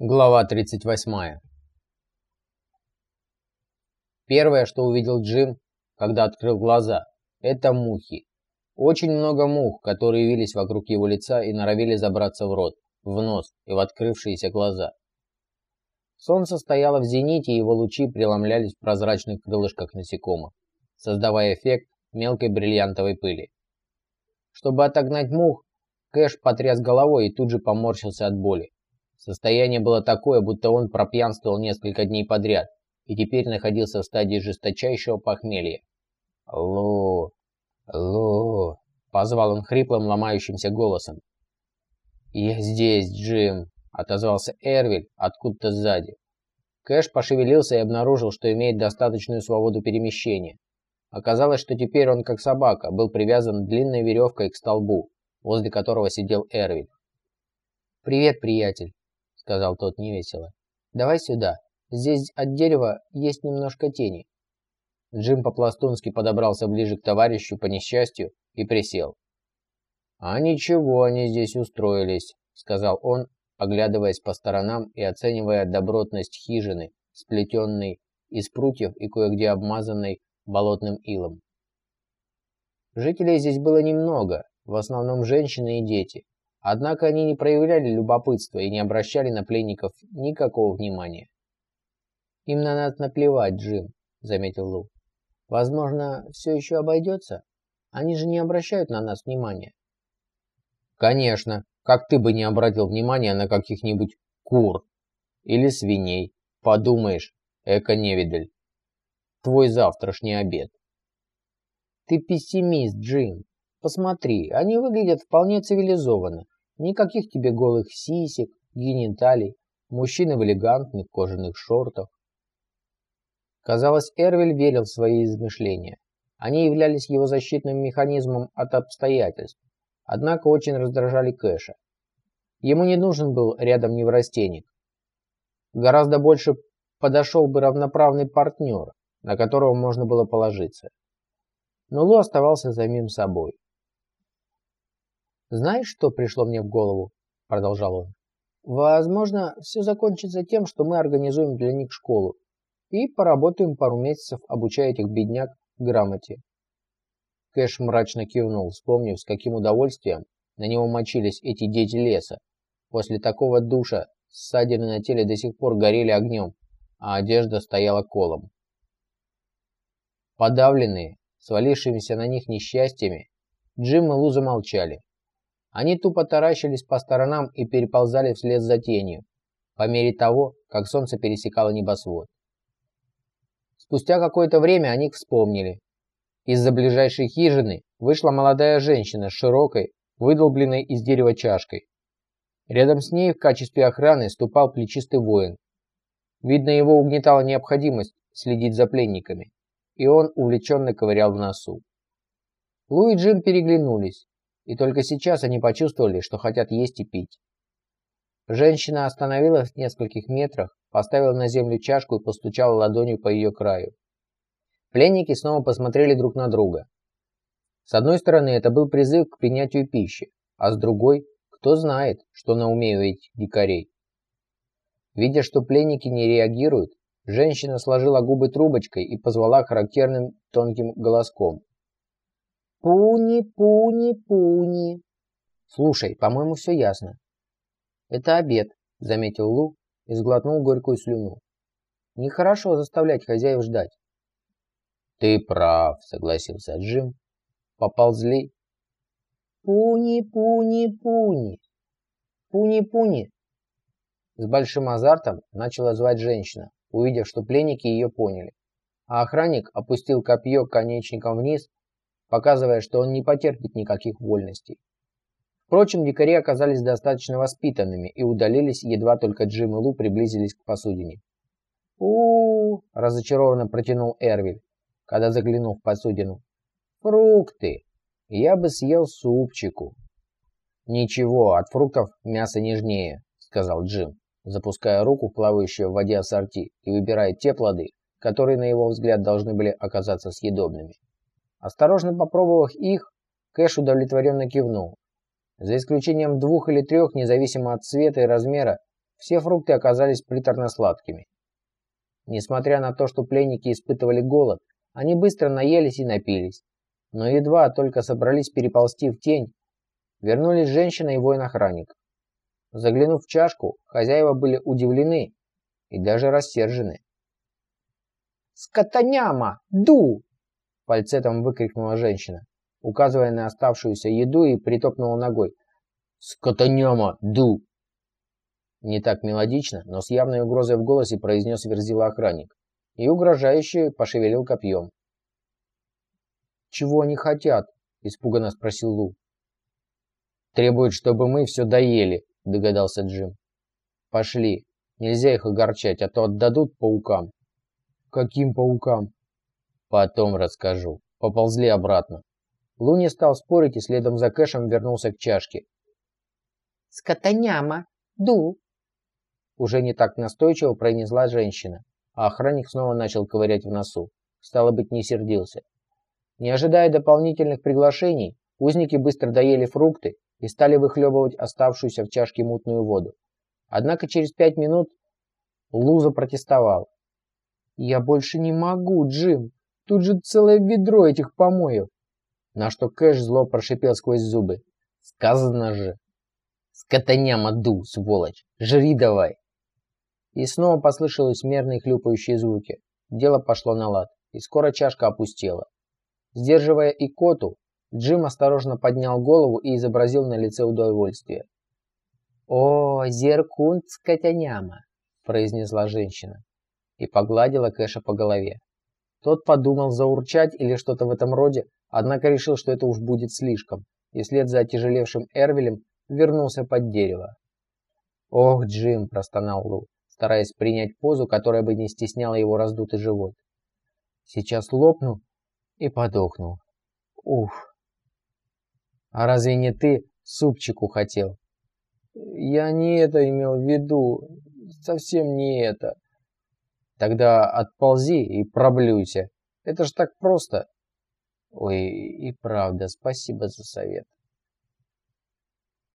Глава 38. Первое, что увидел Джим, когда открыл глаза, это мухи. Очень много мух, которые вились вокруг его лица и норовили забраться в рот, в нос и в открывшиеся глаза. Солнце стояло в зените, и его лучи преломлялись в прозрачных крылышках насекомых, создавая эффект мелкой бриллиантовой пыли. Чтобы отогнать мух, Кэш потряс головой и тут же поморщился от боли. Состояние было такое, будто он пропьянствовал несколько дней подряд и теперь находился в стадии жесточайшего похмелья. «Алло! Алло!» — позвал он хриплым, ломающимся голосом. «Я здесь, Джим!» — отозвался Эрвиль откуда-то сзади. Кэш пошевелился и обнаружил, что имеет достаточную свободу перемещения. Оказалось, что теперь он, как собака, был привязан длинной веревкой к столбу, возле которого сидел Эрвиль. «Привет, приятель!» Сказал тот невесело. «Давай сюда. Здесь от дерева есть немножко тени». Джим по-пластунски подобрался ближе к товарищу по несчастью и присел. «А ничего они здесь устроились», — сказал он, оглядываясь по сторонам и оценивая добротность хижины, сплетенной из прутьев и кое-где обмазанной болотным илом. Жителей здесь было немного, в основном женщины и дети, Однако они не проявляли любопытства и не обращали на пленников никакого внимания. «Им на нас наплевать, Джим», — заметил Лу. «Возможно, все еще обойдется? Они же не обращают на нас внимания». «Конечно. Как ты бы не обратил внимания на каких-нибудь кур или свиней? Подумаешь, эко-невидаль. Твой завтрашний обед». «Ты пессимист, Джим. Посмотри, они выглядят вполне цивилизованно. Никаких тебе голых сисек, гениталий, мужчины в элегантных кожаных шортах. Казалось, Эрвель верил в свои измышления. Они являлись его защитным механизмом от обстоятельств, однако очень раздражали Кэша. Ему не нужен был рядом неврастенник. Гораздо больше подошел бы равноправный партнер, на которого можно было положиться. Но Лу оставался самим собой. «Знаешь, что пришло мне в голову?» – продолжал он. «Возможно, все закончится тем, что мы организуем для них школу и поработаем пару месяцев, обучая этих бедняк грамоте». Кэш мрачно кивнул, вспомнив, с каким удовольствием на него мочились эти дети леса. После такого душа ссадины на теле до сих пор горели огнем, а одежда стояла колом. Подавленные, свалившимися на них несчастьями, Джим и Лу замолчали. Они тупо таращились по сторонам и переползали вслед за тенью, по мере того, как солнце пересекало небосвод. Спустя какое-то время они вспомнили. Из-за ближайшей хижины вышла молодая женщина с широкой, выдолбленной из дерева чашкой. Рядом с ней в качестве охраны ступал плечистый воин. Видно, его угнетала необходимость следить за пленниками, и он увлеченно ковырял в носу. Лу и Джим переглянулись. И только сейчас они почувствовали, что хотят есть и пить. Женщина остановилась в нескольких метрах, поставила на землю чашку и постучала ладонью по ее краю. Пленники снова посмотрели друг на друга. С одной стороны, это был призыв к принятию пищи, а с другой, кто знает, что на уме у этих дикарей. Видя, что пленники не реагируют, женщина сложила губы трубочкой и позвала характерным тонким голоском. Пуни, пуни, пуни. Слушай, по-моему, все ясно. Это обед, заметил Лу и сглотнул горькую слюну. Нехорошо заставлять хозяев ждать. Ты прав, согласился Джим. Поползли. Пуни, пуни, пуни. Пуни, пуни. С большим азартом начала звать женщина, увидев, что пленники ее поняли. А охранник опустил копье конечником вниз показывая, что он не потерпит никаких вольностей. Впрочем, дикари оказались достаточно воспитанными и удалились, едва только Джим и Лу приблизились к посудине. у, -у, разочарованно протянул Эрвиль, когда заглянул в посудину. «Фрукты! Я бы съел супчику!» «Ничего, от фруктов мясо нежнее», — сказал Джим, запуская руку в плавающую в воде ассорти и выбирая те плоды, которые, на его взгляд, должны были оказаться съедобными. Осторожно попробовав их, Кэш удовлетворенно кивнул. За исключением двух или трех, независимо от цвета и размера, Все фрукты оказались приторно-сладкими. Несмотря на то, что пленники испытывали голод, они быстро наелись и напились. Но едва только собрались переползти в тень, вернулись женщина и воин-охранник. Заглянув в чашку, хозяева были удивлены и даже рассержены. «Скотоняма! Ду!» – фальцетом выкрикнула женщина, указывая на оставшуюся еду и притопнула ногой. «Скотоняма! Ду!» Не так мелодично, но с явной угрозой в голосе произнес верзила охранник и угрожающе пошевелил копьем. «Чего они хотят?» – испуганно спросил Лу. «Требуют, чтобы мы все доели», – догадался Джим. «Пошли. Нельзя их огорчать, а то отдадут паукам». «Каким паукам?» «Потом расскажу. Поползли обратно». Лу не стал спорить и следом за Кэшем вернулся к чашке. «Скотоняма! Ду!» Уже не так настойчиво произнесла женщина, а охранник снова начал ковырять в носу. Стало быть, не сердился. Не ожидая дополнительных приглашений, узники быстро доели фрукты и стали выхлебывать оставшуюся в чашке мутную воду. Однако через пять минут Луза протестовал. «Я больше не могу, Джим. Тут же целое ведро этих помоев». На что Кэш зло прошипел сквозь зубы. «Сказано же!» «Скотаняма ду, сволочь! Жри давай!» И снова послышались мерные хлюпающие звуки. Дело пошло на лад, и скоро чашка опустела. Сдерживая икоту, Джим осторожно поднял голову и изобразил на лице удовольствие. «О, зеркунт скотяняма!» – произнесла женщина и погладила Кэша по голове. Тот подумал заурчать или что-то в этом роде, однако решил, что это уж будет слишком, и вслед за отяжелевшим Эрвелем вернулся под дерево. «Ох, Джим!» – простонал Лу, стараясь принять позу, которая бы не стесняла его раздутый живот. «Сейчас лопну и подохну. Ух!» «А разве не ты супчику хотел?» «Я не это имел в виду, совсем не это». «Тогда отползи и проблюйся. Это ж так просто». «Ой, и правда, спасибо за совет».